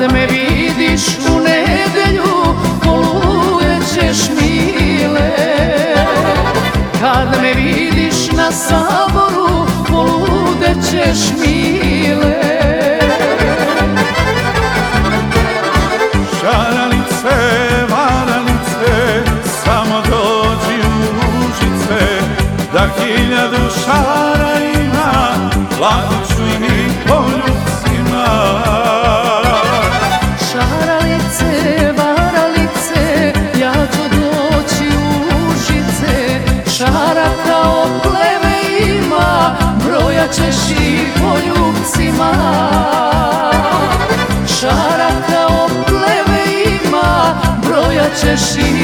kad me vidiš u nedelju Polujećeš mile. Kad me vidiš na saboru Poludećeš mile. Šaralice, varalice Samo dođi u užice Da hiljadu šaralice ima. Šara kao pleve ima Broja ćeš i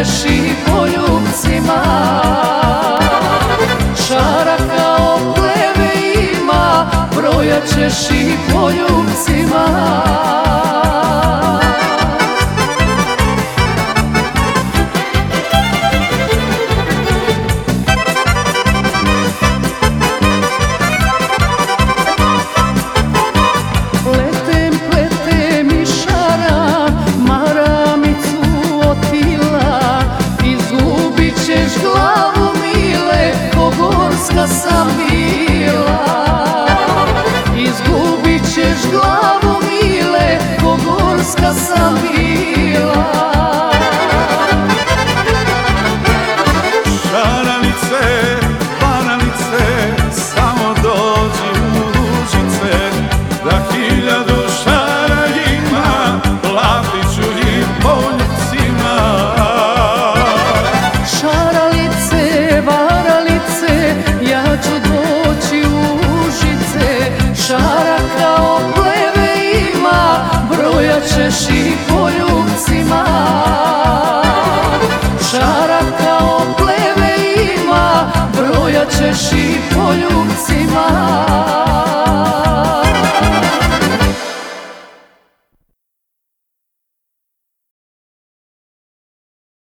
greši po ljubcima Šara kao pleve ima, brojaćeš i poljubcima. bila. Izgubit ćeš glavu mile, pogorska sam bila.